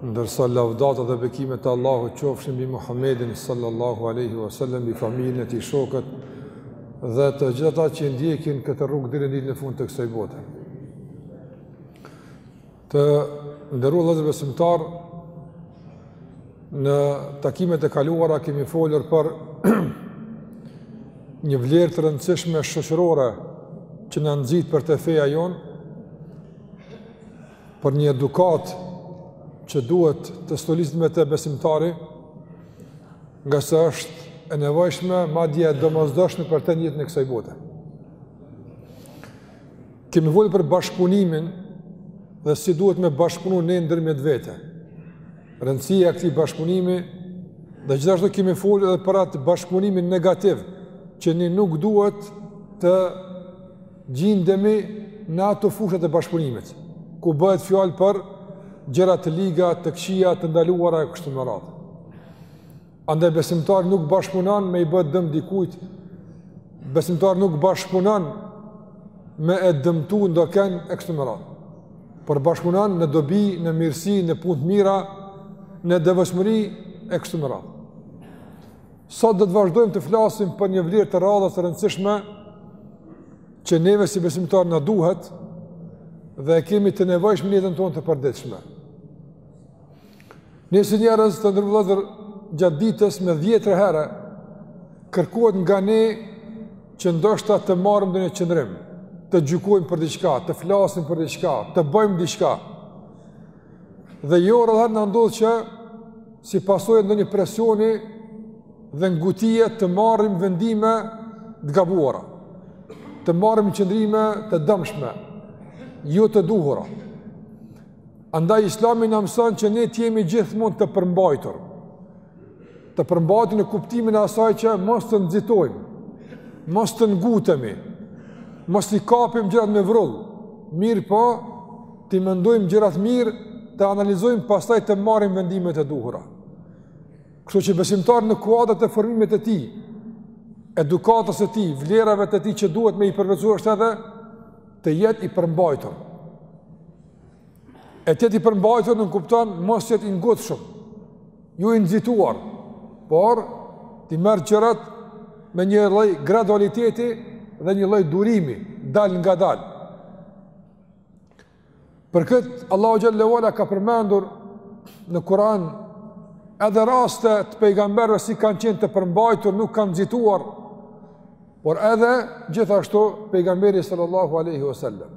Ndërsa lavdata dhe bekimet e Allahut qofshin mbi Muhammedin sallallahu alaihi wasallam, mbi familjen e tij, shokët dhe të gjithë ata që ndjekin këtë rrugë deri në ditën e fundit të kësaj bote. Të nderuar vëllezër besimtar, në takimet e kaluara kemi folur për një vlerë të rëndësishme shoqërore që na nxit për të feja jonë, për një edukatë që duhet të stoliset me të besimtari, ngase është e nevojshme, madje e domozdoshme për te në jetën e kësaj bote. Kemi folur për bashkëpunimin dhe si duhet me bashkëpunu ne ndërmjet vete. Rëndësia e këtij bashkëpunimi dhe gjithashtu kemi fol edhe për atë bashkëpunimin negativ që ne nuk duhet të gjindemi në ato fushat e bashkëpunimit, ku bëhet fjalë për gjëra të liga, të këqija, të ndaluara e kështu me radhë. Andaj besimtari nuk bashkëpunon me i bë dëm dikujt, besimtari nuk bashkëpunon me e dëmtu ndokënd e kështu me radhë. Por bashkëpunon në dobi, në mirësi, në punë të mira, në devotshmëri e kështu me radhë. Sot do të vazhdojmë të flasim për një vlerë të radhës të rëndësishme që neve si besimtar na duhet dhe e kemi të nevojshme në jetën tonë të përditshme. Ne si njerëz të nderuar vëllezër gjatë ditës me dhjetëra herë kërkohet nga ne që ndoshta të marrim ndonjë qëndrim, të gjykojmë për diçka, të flasim për diçka, të bëjmë diçka. Dhe jo rrallëherë na ndodh që si pasojë e ndonjë presioni dhe ngutie të marrim vendime të gabuara, të marrim qëndrime të dëmshme, jo të duhura. Andaj islami na mëson që ne të jemi gjithmonë të përmbajtur, të përmbajtur në kuptimin e asaj që mos të nxitojmë, mos të ngutemi, mos t'i kapim gjërat me vrull, mirëpo t'i mendojmë gjërat mirë, të analizojmë pastaj të marrim vendimet e duhura. Kështu që besimtari në kuadër të formimit të tij, edukatës së tij, vlerave të tij që duhet me i përvetësu është edhe të jetë i përmbajtur. E të jetë i përmbajtur nënkupton mos jetë i ngutshëm, jo i nxituar, por t'i merr gjërat me një lloj gradualiteti dhe një lloj durimi, dalëngadalë. Për këtë, Allahu xhel-le ue ala ka përmendur në Kur'an edhe raste të pejgamberëve si kanë qenë të përmbajtur, nuk kanë nxituar, por edhe gjithashtu pejgamberi sallallahu aleyhi wasallam.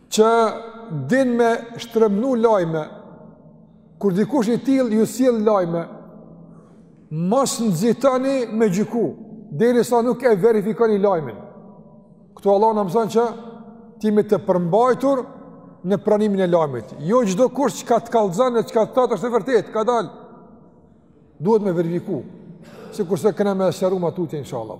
që din me shtremnu lajme, kur dikush i tillë ju sjell lajme, mos nxitoni me gjyku, deri sa nuk e verifikoni lajmin. Këtu Allahu na mëson që të jemi të përmbajtur në pranimin e lajmit. Jo çdokush çka të kallzon e çka të thotë është e vërtetë, kadalë. Duhet me verifiku, sikurse kena me e sqaru ma tutje, inshallah.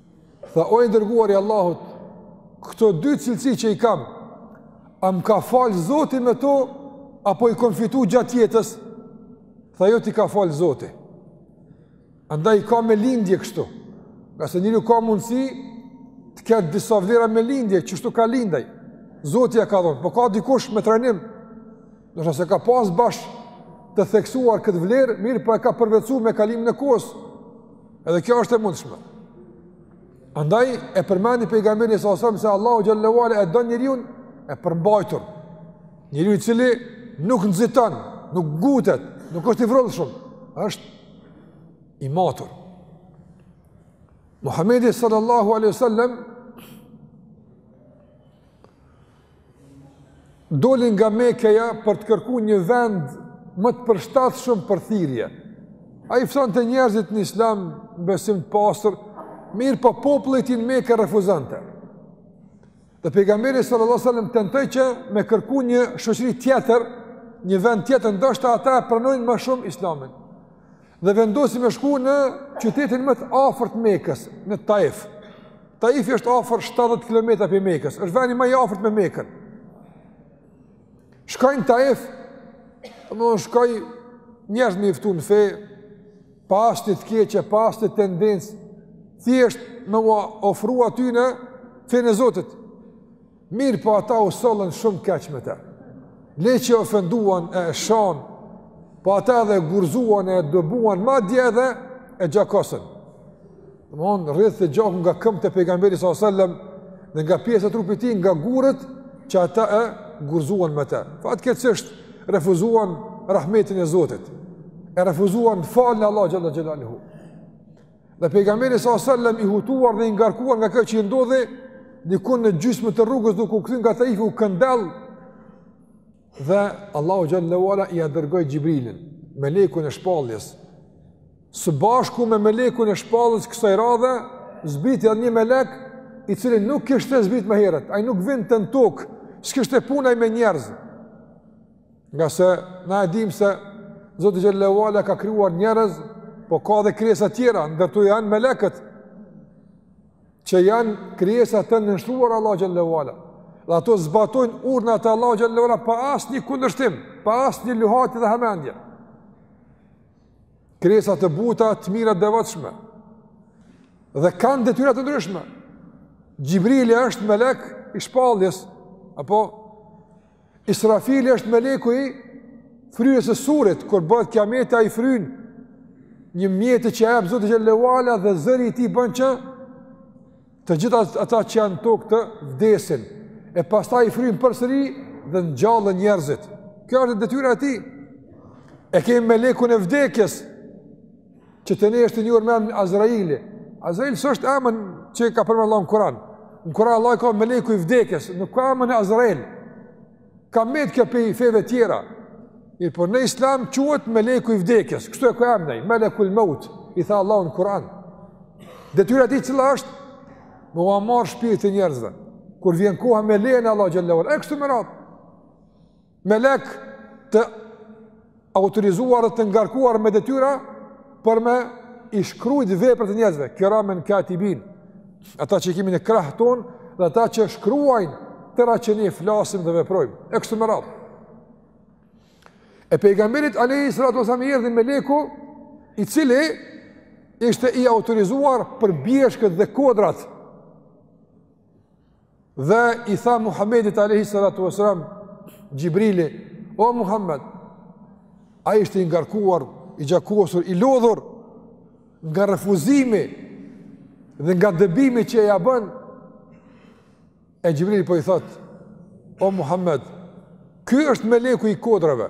Tha, o i dërguar i Allahut, këto dy cilësi që i kam, a më ka falë zoti me to, apo i kom fitu gjatë jetës? Tha, jo t'i ka falë zoti. Andaj i ka me lindje kështu. Ngase njeriu ka mundësi të ketë disa vlera me lindje, qështu ka lind ai. Zoti ia ka dhonë, po ka dikush me trajnim, Ndoshta s'e ka pas bash të theksuar këtë vlerë, mirëpo e ka përvetsu me kalimin e kohës. Edhe kjo është e mundshme. Andaj e përmendi pejgamberi s.a.s. se Allahu xhelle ve ala e do njeriun e përmbajtur. Njeriu i cili nuk nxiton, nuk ngutet, nuk është i vrullshëm, është i matur. Muhammedi sallallahu aleyhi sallam doli nga Mekkeja për të kërku një vend më të përshtatshëm për thirrje. Ai ftonte njerëzit në Islam, në besim të pastër, mirëpo populli i tij në Mekë refuzonte. Dhe pejgamberi sallallahu alajhi wasallam tentoi që me kërku një shoqëri tjetër, një vend tjetër ndoshta ata e pranojnë më shumë Islamin. Dhe vendosi me shku në qytetin më të afërt Mekës, në Taif. Taifi është afër 70 kilometra prej Mekës, është vendi më i afërt me Mekën. Shkoi në Taif, domthonë shkoi njerëz me i ftu në fe, pa asnjë të keqe, pa asnjë tendencë, thjesht me u ofru atyne fenë e Zotit. Mirëpo ata u sollën shumë keq me te. Le që e ofenduan e shanë, po ata edhe e gurëzuan e dëbuan, madje edhe e gjakosën. Domethonë, rridhte gjaku nga këmbët e pejgamberit s.a.s. dhe nga pjesët e trupit të tij nga gurët që ata e gurëzuan me te. Fatkeqësisht, refuzuan rahmetin e Zotit, e refuzuan fjalën e Allahut xhelle xhelaluhu. Dhe pejgamberi sa sallam i hutuar dhe i ngarkuar nga kjo që i ndodhi, dikun në gjysmë të rrugës duke u kthyer nga Taifi u këndell dhe Allahu xhallahu ala ia dërgoi Xhibrilin, melekun e shpalljes. Së bashku me melekun e shpalljes kësaj radhe, zbriti edhe një melek i cili nuk kishte zbrit më herët, ai nuk vinte në tokë, s'kishte punë ai me njerëz. Ngase na e dimë se Zoti xhelle ve ala ka krijuar njerëz, po ka edhe krijesa tjera, ndër to janë melekët, që janë krijesa të nënshtruara Allahut xhelle ve ala. Dhe ato zbatojnë urdhrat e Allahut xhelle ve ala pa asnjë kundërshtim, pa asnjë luhatje dhe hamendje. Krijesa të buta, të mira të devotshme. Dhe kanë detyra të ndryshme. Xhibrili është melek i shpalljes, apo Israfili është meleku i fryrjes së surit, kur bëhet kiameti ai fryn një mjet që ia jep Zoti xhelle ve ala dhe zëri i tij bën që të gjitha ata që janë n'tokë të vdesin, e pastaj i fryn përsëri dhe ngjallen njerëzit. Kjo është detyra e tij. E kemi melekun e vdekjes, Që te ne është i njohur me emrin Azraili. Azrail s'është emër që ka përmendur Allahu në Kur'an. Në Kur'an Allahu ka meleku i vdekjes, nuk ka emrin Azrail. Ka metë kjo pi feve tjera. Mirëpo në islam quhet meleku i vdekjes. Kështu e ka emrin, melekul maut, i ka thënë Allahu në Kur'an. Detyra e tij cila është me ua marrë shpirtin e njerëzve. Kur vjen koha me lejen e Allahut xhelle ve ala e kështu me radhë. melekë të autorizuar dhe të ngarkuar me detyra për me i shkrujt veprat e njerëzve, kiramen katibin, ata që i kemi në krahët tonë dhe ata që shkruajnë tëra që ne flasim dhe veprojmë, e kështu me radhë. E pejgamberit alejhi salatu ve selam i erdhi meleku, i cili ishte i autorizuar për bjeshkët dhe kodrat, Dhe i tha Muhammedit alejhi salatu ve selam Xhibrili, "O Muhammed, ai ishte i ngarkuar, i gjakosur, i lodhur nga refuzimi dhe nga dëbimi që ia bënë." E Xhibrili po i thotë, "O Muhammed, ky është meleku i kodrave."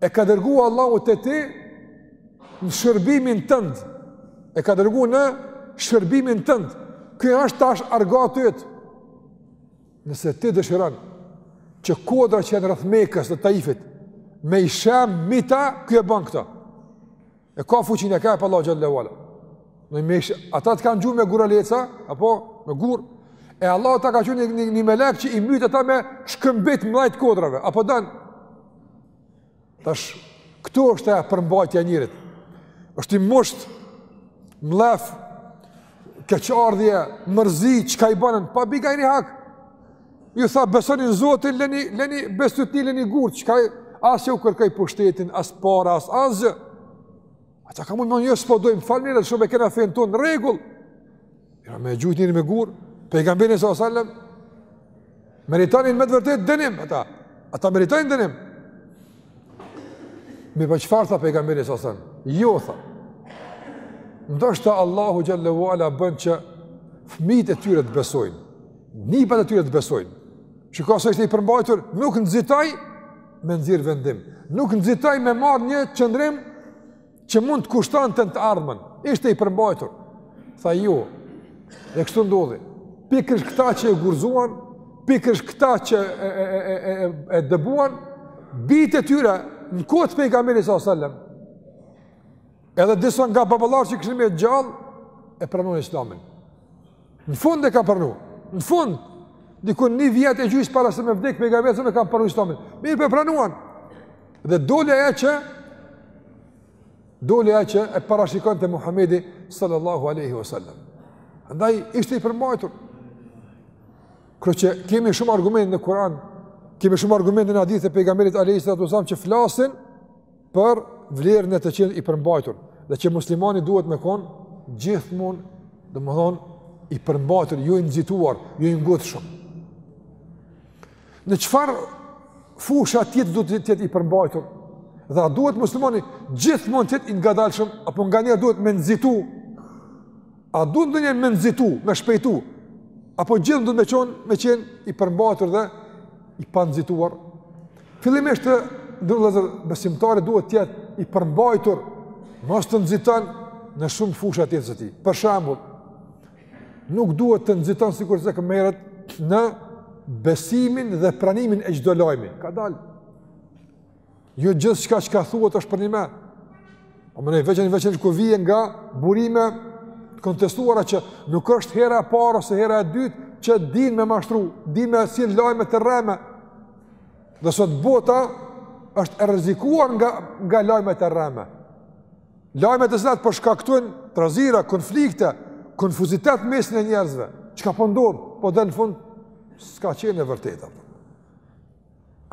e ka dërgu Allahu te ti në shërbimin tënd. E ka dërgu në shërbimin tënd. Ky është tash argati yt. Nëse ti dëshiron që kodrat që janë rreth Mekës dhe Taifit me i shemb mbi ta, ky e ban këtë. E ka fuqinë, ia ka dhënë Allahu xhelle ve ala. Nëse ata të kanë gju me guraleca apo me gurë. E Allahu ta ka çu një, një melek që i mbyt ata me shkëmbinjt e mdhajt kodrave apo dan. Tash këtu është e përmbajtja e njeriut. Është i mbusht mllef keqardhje, mërzi, çka i banën pa bigajri hak. Ju tha besoni në Zotin, leni leni besoni putat leni gurt, që as ju kërkoj pushtetin, as para, as asgjë. Ata kanë mujt me thënë jo s'po dojmë faleminderit, shumë e kena fenë tonë në rregull. Ja, me gjujt njeri me gurë, pejgamberi s.a.s. Meritonin me të vërtetë dënim, ata. Ata meritonin dënim. Mirëpo çfarë tha pejgamberi s.a.s. Jo, tha. Ndoshta Allahu Xhelle ue Ala bën që fmijt e tyre të besojnë. Nipat e tyre të besojnë. Çka se ishte i përmbajtur, nuk nxitoi me nxjerr vendim. Nuk nxitoi me marrë një qëndrim që mund të kushtonte në të ardhmen. Ishte i përmbajtur. Tha jo, dhe kështu ndodhi. Pikërisht këta që e gurëzuan, pikërisht këta që e, e, e, e, e, e dëbuan, bijtë e tyre në kohë të pejgamberit s.a.s. Edhe disa nga baballarë që ishin gjallë, e pranojnë islamin. Në fund e kanë pranu. Në fund, dikun një vjet e gjysë para se me vdek pejgamberi e kanë pranu islamin. Mirëpo e pranuan. Dhe doli ajo që, doli ajo që e parashikonte Muhammedi sallallahu aleyhi wasallam. Andaj, ishte i përmajtur. Kurse kemi shumë argumente në Kur'an, kemi shumë argumente në hadithe e pejgamberit aleyhi salatu wasallam që flasin për vlerën e të qenë i përmbajtur dhe që muslimani duhet me kon gjithmonë, domethënë i përmbajtur, jo i nxituar, jo i ngutshëm. Në çfarë fusha tjetër duhet të jetë i përmbajtur? Dhe a duhet muslimani gjithmonë të jetë i ngadalshëm apo nganjëherë duhet me nxitu? A duhet ndonjëherë me nxitu, me shpejtu? Apo gjithmonë duhet me qenë me qenë i përmbajtur dhe i panxituar? Fillimisht të nderuar vëllezër besimtari duhet të jetë i përmbajtur, mos të nxiton në shumë fusha të jetës së tij. Për shembull, nuk duhet të nxiton sikurse kur merret në besimin dhe pranimin e çdo lajmi. Ka dalë. Jo gjithçka çka thuhet është për njime. Po më në veçanti veçan kur vijnë nga burime të kontestuara që nuk është hera e parë ose hera e dytë që din me mashtru, din me sjell lajme të rreme, Dhe sot bota është e rrezikuar nga nga lajmet e rreme. Lajme të cilat po shkaktojnë trazira, konflikte, konfuzitet në mesin e njerëzve. Çka po ndodh? Po dal në fund s'ka qenë e vërtetë.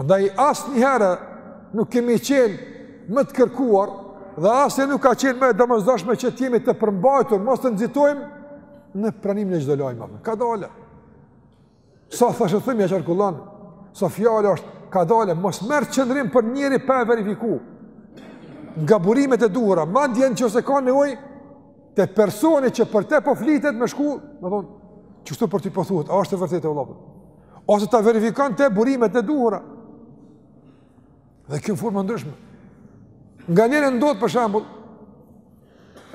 Andaj asnjëherë nuk kemi qenë më të kërkuar dhe asnjëherë nuk ka qenë më e domosdoshme që të jemi të përmbajtur, mos të nxitojmë në pranimin e çdo lajmi. Ka dalë. Sa thashethemja qarkullon, sa fjalë është, kadale, mos merr qëndrim për njeri pa e verifiku. Nga burimet e duhura, madje në qoftë se ka nevojë, te personi që për te po flitet me shku, me thonë, qështu për ty po thuhet, a është e vërtetë, vëlla, apo. Ose ta verifikon te burimet e duhura. Dhe ka forma të ndryshme. Nganjëherë ndodh për shembull,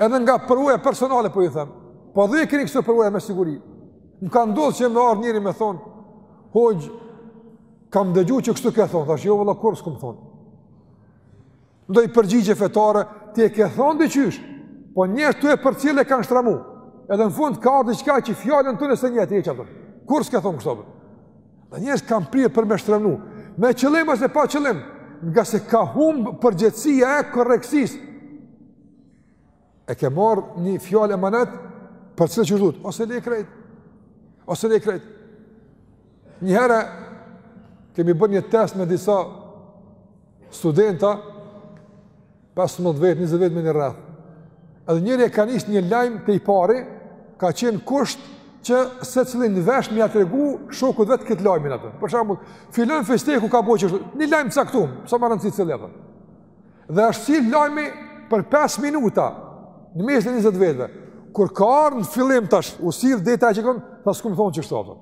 edhe nga përvoja personale, po ju them, po edhe ju keni kësi përvoja me siguri. Më ka ndodhë që me ardhë njëri me thonë, hoxhë, kam dëgju që kështu ke thonë, thashë, jo vëlla kurrë s'kom thonë. Ndonjë përgjigje fetare, ti e ke thonë diqysh, po njerëzit tu e përcjellë e kanë shtrembu, edhe në fund ka ardhë qka që fjalën të nëse njëtë e qëtër, kurrë s'ke thonë kështu, Dhe njerëz kanë prirje për me shtrembu, me qëllim ose pa qëllim, ngase ka humbë përgjegjësia e korrektësisë. E ke marrë një fjalë emanet, përcille qysh duhet, ose le krejt, ose le krejt. Njëherë, kemi bërë një test me disa studenta, 15 vetë, 20 vetë me një rreth. Edhe njëri e ka nis një lajm te i pari, ka qenë kusht që secili n'vesh me ia tregu shokut t'vet këtë lajmin atë. Për shembull, filon fisteku ka bo qështu. Një lajm caktum, s'a me rëndësi cili atë. Dhe është sill lajmi për 5 minuta në mes të 20 vetëve. Kur ka ardhur në fillim tash, u sill deta që kanë, tha s'kum thon qështu apo.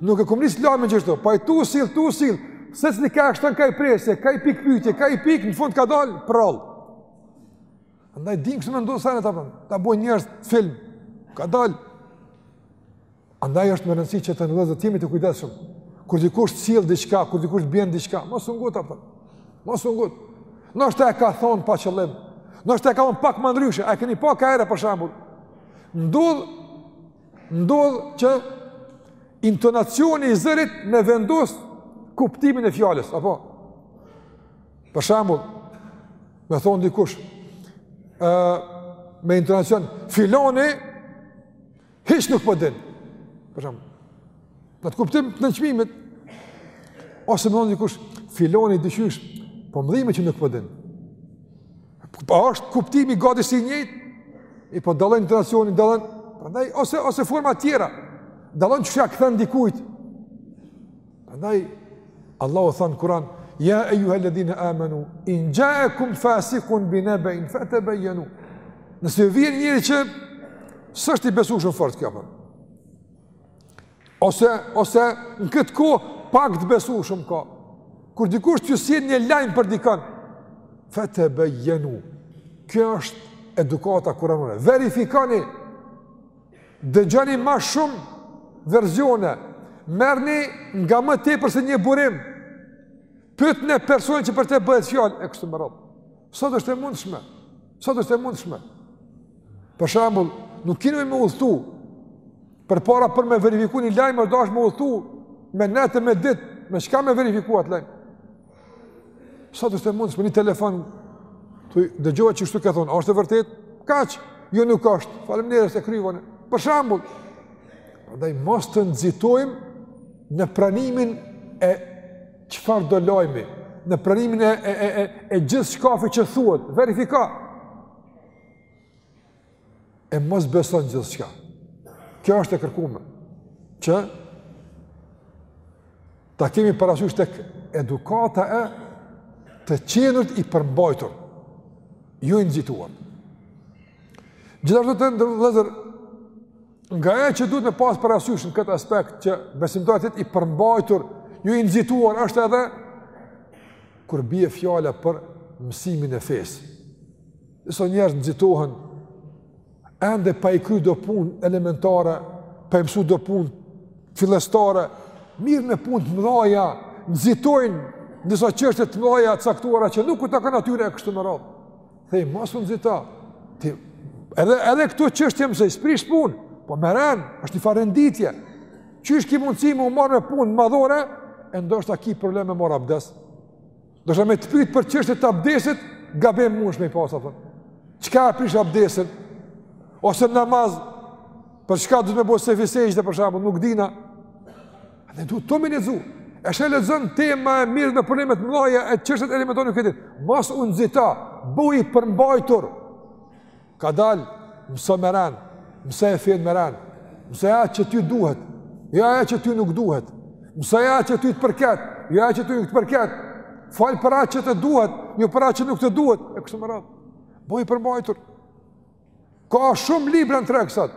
Nuk e kom nis lajmin qështu. Po tu sill, tu sill. Secili ka shtu ka i presje, ka i pikëpyetje, ka i pikë, në fund ka dal përrallë. Andaj din këtu mendon sa ne ta bën. Ta bëj njerëz film. Ka dal. Andaj është me rëndësi që të ndodhë të jemi të kujdesshëm. Kur dikush sill diçka, kur dikush bjen diçka, mos u ngut apo. Mos u ngut. Ndoshta e ka thonë pa qëllim. Ndoshta e ka thonë pak ma ndryshe. A keni pa ka herë për shembull. Ndodh Ndodh që intonacioni i zërit me vendos kuptimin e fjalës, apo? Për shembull, me thonë dikush, e, me intonacion, filoni, hiç nuk po din. Për shembull. Në atë kuptim të nënçmimit ose me thonë dikush filoni diqysh, po m'dhimet që nuk po din. A është kuptimi gati si i njëjti? Po dallon intonacioni, dallon, prandaj, ose, ose forma tjera, dallon qysh ia kthen dikujt. Prandaj, Allahu thon n'Kuran, ja ejjuhel-ledhine amenu, in xhaekum fasikun binebein fetebejjenu. Nëse vjen njëri që s'është i besueshëm fort kjo, përë. Ose, ose në këtë kohë pak të besueshëm ka. Kur dikush t'ju sjell një lajm për dikën, fetebejjenu. Kjo është edukata kuranore. Verifikoni, dëgjani ma shumë verzione, merrni nga më tepër se një burim, pyetne personin që për te bëhet fjalë, e kështu me radhë. Sot është e mundshme, sot është e mundshme. Për shembull, nuk kini me udhëtu, Përpara për me verifiku një lajm është dashtë me udhëtu me netë me ditë, me çka me verifiku atë lajm. Sot është e mundshme me një telefon, të dëgjova që kshtu ke thonë, është e vërtetë? Kaq, jo nuk është, faleminderit, se kryhet. Për shembull, prandaj mos të nxitojmë në pranimin e çfarëdo lajmi, në pranimin e, e, e, e, e gjithçkafit që thuhet, verifiko, e mos beson gjithçka. Kjo është e kërkume, që ta kemi parasysh tek edukata e të qenurit i përmbajtur, jo i nxituar. Gjithashtu të nderuar vllezër, nga ajo që duhet me pas parasysh në këtë aspekt, që besimtari t'jetë i përmbajtur, jo i nxituar, është edhe kur bie fjala për mësimin e fesë. Disa njerëz nxitohen, ende pa i kry do punë elementare, pa i mësu do punë fillestare, merren me punë të mëdhaja, nxitojnë n'disa çështje të mëdhaja t'caktuara që nuk u takon atyre e kështu me radhë. Hej, mos u nxito, ti, edhe, edhe këto çështje mësoji, s'prish punë, po me rend, është një far renditje, qysh ki mundësi me u marrë me punë madhore, e ndoshta ki probleme me marrë abdes. Ndoshta me të pytë për çështjet të abdesit, gabim mundesh me i pasë, a thon. Çka e prish abdesin? Ose në namaz, për çka duhet me bo sehvi sexhde për shembull, nuk din ai. A e, duhet me lexu. E s'i lexon tema, e merret me problemet e mdhaja e çështjet elementare nuk i di. Mos u nxito, bu i përmbajtur. Kadal, mëso me rend, mësoje fenë me rend, mësoje atë që t'duhet, jo atë që ty nuk duhet, mësoje atë që ty të përket, jo atë që ty nuk të përket, fol për atë që të duhet, jo për atë që nuk të duhet, e kështu me radhë, bu i përmbajtur. Ka shumë libra në treg sot,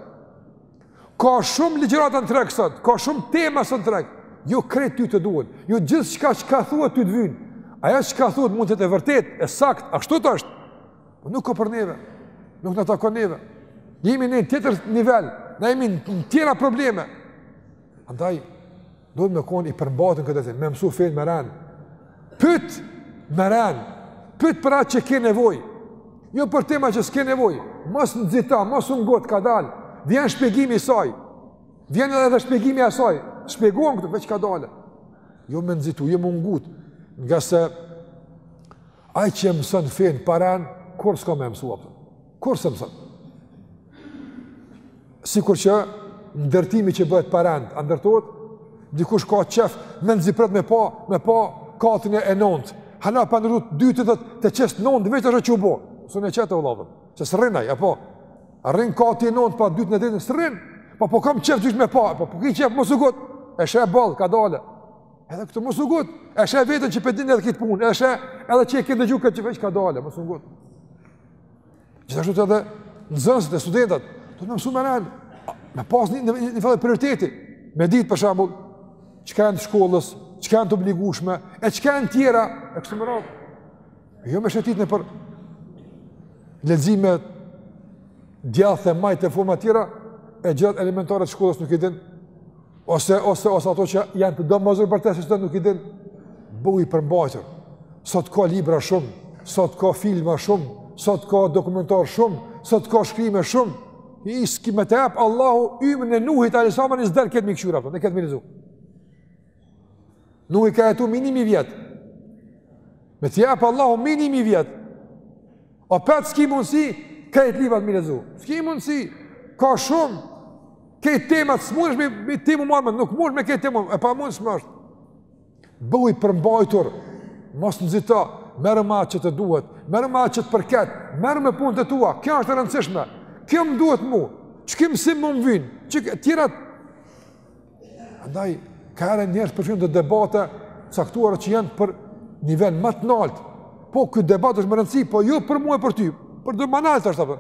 ka shumë ligjërata në treg sot, ka shumë tema sot në treg, jo krejt ty të duhet, jo gjithçka që thuhet ty të vyn, ajo çka thuhet mund t'jetë e vërtetë, e saktë, ashtu të është, Po nuk ka për neve. Nuk na takon neve. Jemi në një tjetër nivel, na jemi në tjera probleme. Andaj duhet me kon i përmbajtun këtë ditë, me mësu fenë me rend. Pyt me rend. Pyt për atë që ke nevojë. Jo për tema që s'ke nevojë. Mos nxito, mos u ngut, kadal. Vjen shpjegimi i saj. Vjen edhe shpjegimi i saj. Shpjegohen këto veç kadalë. Jo me nxitu, jo me u ngut. Ngase Ai që e mëson fenë pa rend, kurrë s'ka me mësu. Kurrë s'e mëson. Sikur që ndërtimi që bëhet pa rend, a ndërtohet? Dikush ka qef, mezi pret me pa, me pa katin e nënt. Hala pa ndërtuar të dytin thotë, ta qes nënt vetë është ç'u bo. S'un e qet vëlla. Se s'rrin ai, apo. A rrin kati i nënt pa dytë në ditën s'rrin. Po po kam qef dysh me pa, po po ki qef mos u ngut. E sheh boll, kadalë. Edhe këtu mos u ngut. E sheh veten që pe din edhe këtë punë. E sheh edhe që e ke dëgju këtë që veç kadalë, mos u ngut. Gjithashtu edhe nxënësit e studentët, duhet me mësu me rend, me pas një, një, një farë prioriteti, me ditë për shembull, çka janë të shkollës, çka janë të obligushme, e çka janë tjera, e kështu me radhë. Jo me shëtit nëpër lexime, djathtë, majtë, forma tjera, e gjërat elementare të shkollës nuk i din, ose, ose, ose ato që janë të domosdo për ty se nuk i din, bëhu i përmbajtur. Sot ka libra shumë, sot ka filma shumë, sot ka dokumentarë shumë, sot ka shkrime shumë, e sikur me të epë Allahu ymrin e Nuhit, alejhi selam, zor krejt mi këqyr, apo, krejt mi lexu. Nuhi ka jetu mbi një mijë vjet. Me të japë Allahu mbi një mijë vjet. Opet s'ki mundësi, krejt librat mi lexu. S'ki mundësi, ka shumë. Krejt temat, s'mundesh me, me temu marmët, nuk mundesh me krejt temu, e pamundshme është. Bëhu i përmbajtur, mos nxito, merru me atë që të duhet, merru me atë që të përket, merru me punët e tua, kjo është e rëndësishme, kjo më duhet mu, qiky mësim më vyn, që tjera Andaj, ka herë njerëz përfshihen te debate caktuara që janë për nivel më të nalt. Po ky debat është me rëndësi, po jo për mua për ty, për do më nalt është apo.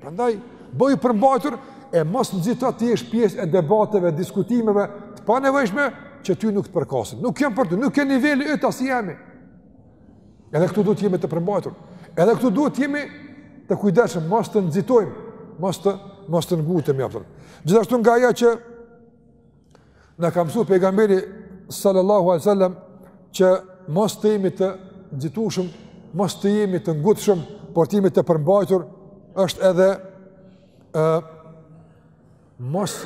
Prandaj bëhu i përmbajtur e mos nxito të jesh pjesë e debateve, diskutimeve të panevojshme që ty nuk të përkasin. Nuk janë për ty, nuk janë niveli yt as i jemi. Edhe këtu duhet të jemi të përmbajtur. Edhe këtu duhet të jemi të kujdesshëm, mos të nxitojmë, mos të mos të ngutemi apo. Gjithashtu nga ajo që na ka mësuar pejgamberi sallallahu alaihi wasallam që mos të jemi të nxitushëm, mos të jemi të ngutshëm, por të jemi të përmbajtur është edhe ë mos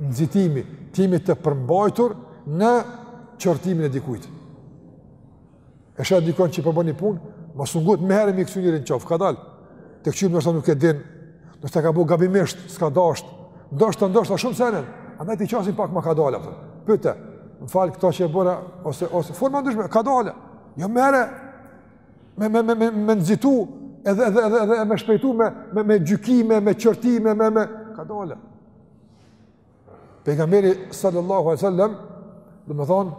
nxitimi, t'jemi të përmbajtur në qortimin e dikujt. E sheh dikon që po bon një punë, mos u ngut menjëherë me i kcy njerit n'qafë, kadal, të kqyr ndoshta nuk e din, ndoshta e ka bo gabimisht, s'ka dasht, ndoshta ndoshta shumë sene, andaj t'i qasem pak ma kadal, pyte, më fal këta që e bone, ose, ose, forma të ndryshme, kadal, jo menjëherë, me me me me me nxitu edhe edhe edhe edhe me shpejtu me me me gjykime, me qortime, me me kadal. Pejgamberi sallallahu alaihi wasallam, domethënë,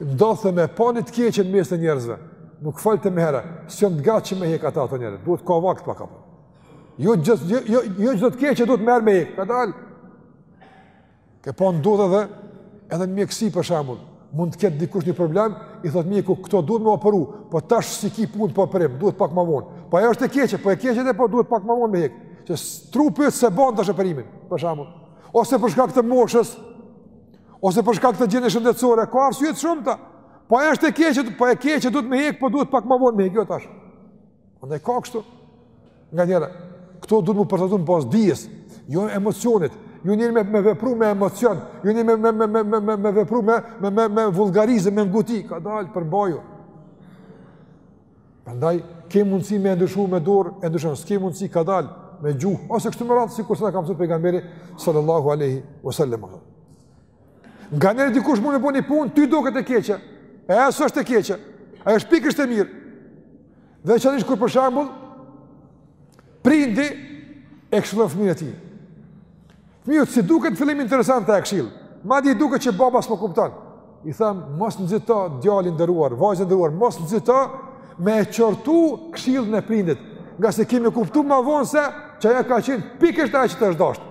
ndodhte me pa një të keqe në mes të njerëzve. Nuk folte menjëherë, s'jon të gatshëm me hek ata ato njerëz. Duhet ka vakti pak apo. Jo gjithë jo jo, jo çdo të keqe duhet menjëherë me hek, kadal. Qe po ndodh edhe, edhe në mjekësi për shembull, mund të ketë dikush një problem, i thotë mjeku, këta duhet me operu, po tash s'e ki punën për operim, duhet pak ma vonë. Po ajo është e keqe, po e keqe edhe po duhet pak ma vonë me hekë, që trupi s'e ban tash operimin, për shembull. Ose për shkak të moshës, ose për shkak të gjendjes shëndetësore, ka arsye të shumta. Po ajo është e keqe, po e keqe duhet me hekë, po duhet pak ma vonë me hekë, jo tash. Andaj ka kështu, nganjëherë, këto duhet m'u përcaktu n'bazë dijes, jo emocionit, jo njeri me, me vepru me emocion, jo njeri me, me, me, me, me, me, me vepru me, me, me, me vulgarizëm, me nguti, kadal përmbaju. Prandaj, ke mundësi me e ndryshu me dorë, e ndryshon, s'ke mundësi kadal me gjuhë, ose kështu me radhë, sikurse na ka mësu pejgamberi, sallallahu aleyhi wa sallam. Nganjëherë dikush mund me bo një punë, ty të duket e keqe. Ajo s'është e keqe. Ajo është pikërisht e mirë. Dhe ç'është kur për shembull, prindi e këshillon fëmijën e tij. Fëmijës s'i duket n'fillim interesant ajo këshillë. Madje i duket që baba s'po kupton. I tham, mos nxito djalë i nderuar, vajzë e nderuar, mos nxito me e qortu këshillën e prindit. Ngase ke me kuptu ma vonë se që ajo ka qenë pikërisht ajo që të është dashtë.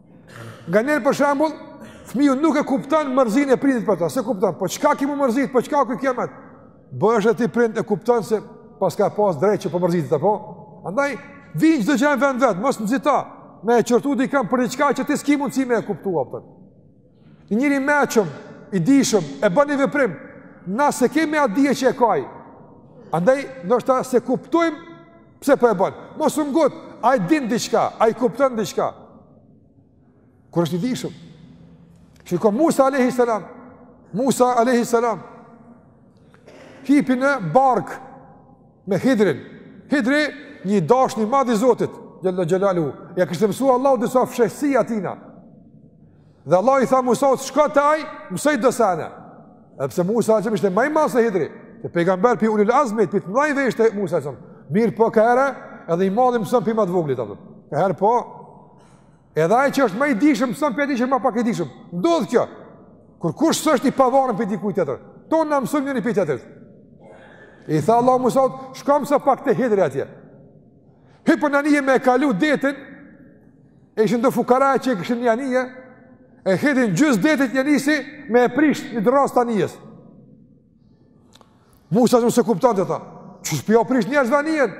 Nganjëherë për shembull, fëmija nuk e kupton mërzinë e prindit për ta, s'e kupton, po çka ki m'u mërzit, po çka ki dert? Bëhesh edhe ti prind e kupton se paska pas drejtë që po mërzitet, apo? Andaj, vijnë çdo gjë në vend vet, mos nxito, me e qortu dikan për diçka që ti s'ki mundësi me e kuptu, atëherë. Një njeri i meçëm, i dijshëm, e bën një veprim, na s'e kemi atë dije që e ka ai. Andaj, ndoshta s'e kuptojmë pse po e bën. Mos u ngut, ai din diçka, ai kupton diçka. Kur është i dijshëm. Shiko Musa a.s. Musa a.s. Hipi në barkë, Me Hidrin. Hidri, një dashni i madh i Zotit, xhelle xhelaluhu, ja kishte mësuar Allahu disa fshehësi atina. Dhe Allah i tha Musaut, shko te ai, mësoj do sene. Edhe pse Musau ishte më i madh se Hidri, ke pejgamber pi ulul azmi, pi të mëdhejve ishte Musau. Mirëpo ka herë, edhe i madhi mëson pi më të voglit apo. Ka herë po Edhe ai që është më i dishëm, mëson për dishëm më pak i dishëm. Ndodh kjo. Kurkush s'është i pavarur pi dikujt tjetër, tonë mësojmë njëri pi tjetrit. I tha Allahu Musaut, shko mëso pak te Hidri atje. Hypën në anije me e kalu detin, e ishin do fukara që e kishin një anije, e Hidri n'gjysë detit ja nisi me e prish një drrasë të anijes. Musa s'e kuptonte, tha, qysh po jau prish njerëzve anijen,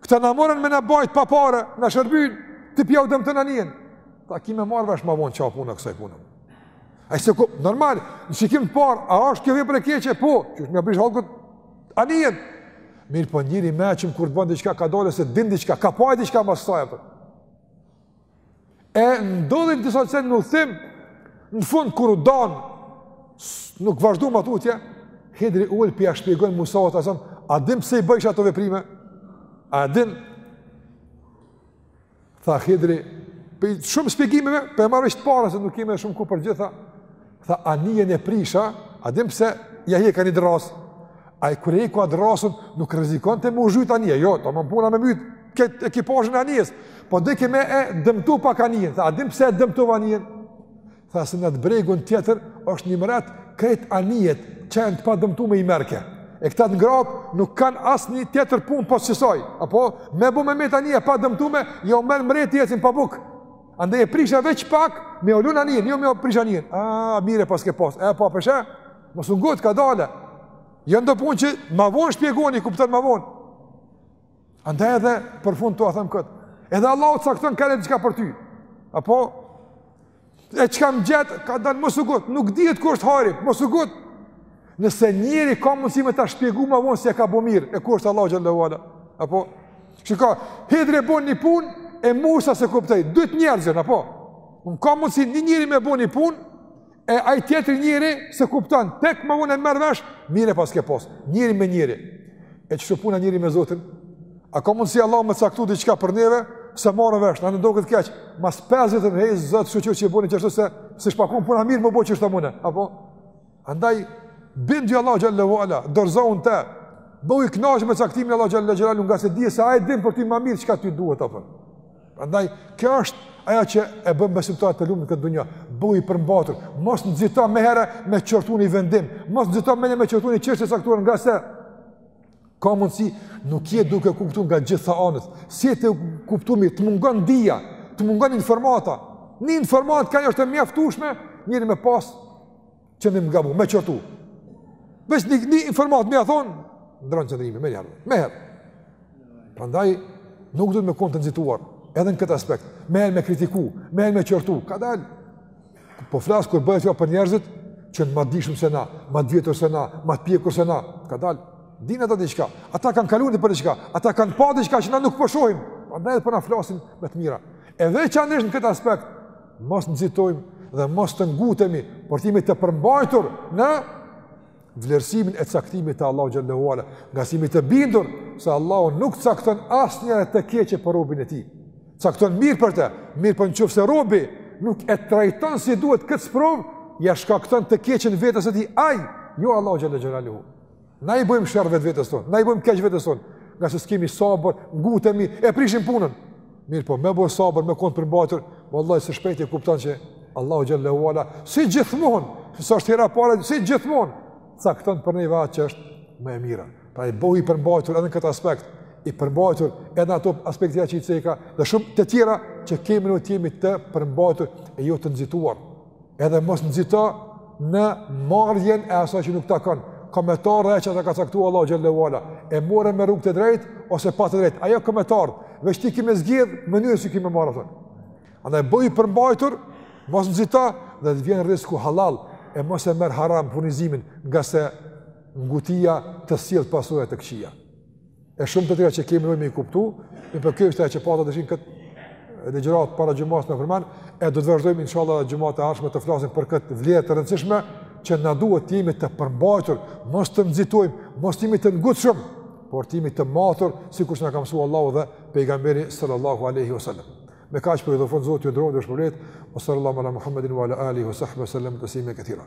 këta na morën me na bajt pa pare, na shërbyen, ti po jau dëmton anijen. Tha ki me marrë vesh ma vonë qysh puna e kësaj pune. Ai s'e ku, normal, në shikim të parë, a është kjo vepër e keqe, po, qysh po jau prish hallkit anijen. Mirëpo njeri i mençëm kur të bon diçka, kadale, se din diçka, ka pa diçka mas asaj, për. E ndodhin disa të tilla në udhëtim, në fund kur u danë, nuk vazhdun ma tutje, Hidri u ul, po ja shpjegon Musaut alejhi selam, a din pse i bëjsh ato veprime? A din? Tha Hidri, pi shumë shpjegimeve, po e marr veç të parën se nuk kemi shumë kohë për gjitha. Tha, anijen e prisha, a din pse ja hjeka një drrasë. Ai kur e hoq drrasën, nuk rrezikonte me u zhyt anija, jo tamam puna me myt krejt ekipazhin e anijes, po deshke me e dëmtu pak anijen, tha, a din pse e dëmtova anijen. Tha, se n'at bregun tjetër, është një mret, krejt anijet që janë të padëmtume i merrke. E këta të ngratë nuk kanë asnjë tjetër punë pos kësaj. Apo, me bo me met anija e padëmtume, jau merr mreti e jesin pa bukë. Andaj e prisha veç pak me ua lon anijen, jo me ua prish anijen. Ah, mirë e paske pas. E pa po, pesha. Mos u ngut kadale. Janë do punë që ma vonë shpjegohen, kupton ma vonë. Andaj edhe për fund ta them kët. Edhe Allahu cakton ka herë diçka për ty. Apo e çka më gjet, kadale mos u ngut, nuk dihet ku është hajri, mos u ngut. Nëse njeri ka mundësi me ta shpjegu ma vonë se si ka bo mirë, e ku është Allahu xhelle ve ala. Apo Shiko, Hidri e bon një punë e Musa s'e kuptoi. Dytë njerëz janë apo? Nuk ka mundsi një njeri me bo një punë e ai tjetri njeri s'e kupton. Tek më vonë merr vesh, mirë e paske pas. Njeri me njeri. E qysh puna njeri me Zotin? A ka mundsi Allah me caktu diçka për neve? S'e marrim vesh, na doket keq. Mas 50 vjetve hej Zot shyqyr që bone qeshtu se qeshtu paska kon puna mirë me bo qeshtu me ne. Apo Andaj, bindju Allahut xhallahu ala, dorzohu te, bëhu i kënaqur me caktimin Allahut xhallahu xhallahu, ngase dije se ai e din për ti ma mirë çka ty duhet, apo. Andaj, kjo është ajo që e bën besimtarin të lumtur në këtë dunja, bëhu i përmbatur, mos nxito meherë me qortu një vendim, mos nxito me një me qortu një gjë që caktuar ngase, ka mundësi, nuk je duke kuptu nga gjitha anët, si e të kuptojmë, të mungon dija, të mungon informata, një informatë kanjëherë është e mjaftushme, njeri me pasë, qëndrim gabim, me qortu. Veç një, një informat me ia thonë, ndron qëndrimi, menjëherë, meherë. Prandaj, nuk duhet me konë të nxituar, edhe në këtë aspekt, meherë me kritiku, meherë me qortu, kadalë. Po flas kur bëhet fjalë për njerëzit, që janë ma dishëm se na, ma t'vjetër se na, ma të pjekur se na, kadalë. Dinë ata diçka, ata kanë kalu nëpër diçka, ata kanë pa diçka që na nuk po shohim, prandaj edhe po na flasin me të mira. Edhe çdo anësh në këtë aspekt, Mos nxitojmë dhe mos të ngutemi, por t'jemi të përmbajtur në vlerësimin e caktimit të Allahu xhallahu ala, ngase jemi të bindur se Allahu nuk cakton asnjëherë të keqe për robin e tij. Cakton mirë për të, mirëpo në qoftë se robi nuk e trajton si duhet këtë sprovë, ja shkakton të keqen vetes së tij. Ai, jo Allahu xhallahu ala. Na i bëjmë sherr vetë vetës tonë, na i bëjmë keq vetës tonë, ngase s'kemi sabër, ngutemi, e prishim punën. Mirëpo, me bo sabër, me konë përmbajtur, vallahi së shpejti e kupton që Allahu xhallahu ala, si gjithmonë, s'është hera parë, si gjithmonë, cakton për neve atë që është më e mira. Pra bohu i përmbajtur edhe në këtë aspekt, i përmbajtur edhe në ato aspekte tjera që i ceka, dhe shumë të tjera që kemi nevojë të jemi të përmbajtur e jo të nxituar. Edhe mos nxito në marrjen e asaj që nuk t'takon. Ko me t'ardh ajo që të ka caktu Allah xhelle ue ala, e morre me rrug të drejt, ose pa të drejt, ajo ko me t'ardh, veç ti ki me zgjedh, mënyrën si ki me marrë aton. Andaj bëhu i përmbajtur, mos nxito, dhe të vjen rrisku hallall, e mos e merr haram furnizimin, ngase ngutia të sjell pasoja të këqija. E shumë të tjera që kemi nevojë me i kuptu, mirëpo kjo është e që pata dëshirë këtë ligjëratë para xhumasë me përmend, e do të vazhdojmë inshallah dhe xhumatë e ardhshme të flasim për këtë vlerë të rëndësishme, që na duhet të jemi të përmbajtur, mos të nxitojmë, mos të jemi të ngutshëm, por të jemi të matur, sikur që na ka mësu Allahu dhe pejgamberi sallallahu aleyhi wa sallam. Me kaq përfundojmë, Zoti ju nderoftë dhe shpërbleftë, wa sallallahu ala Muhammedin wa ala alihi wa sahbihi, sallam taslima kathira.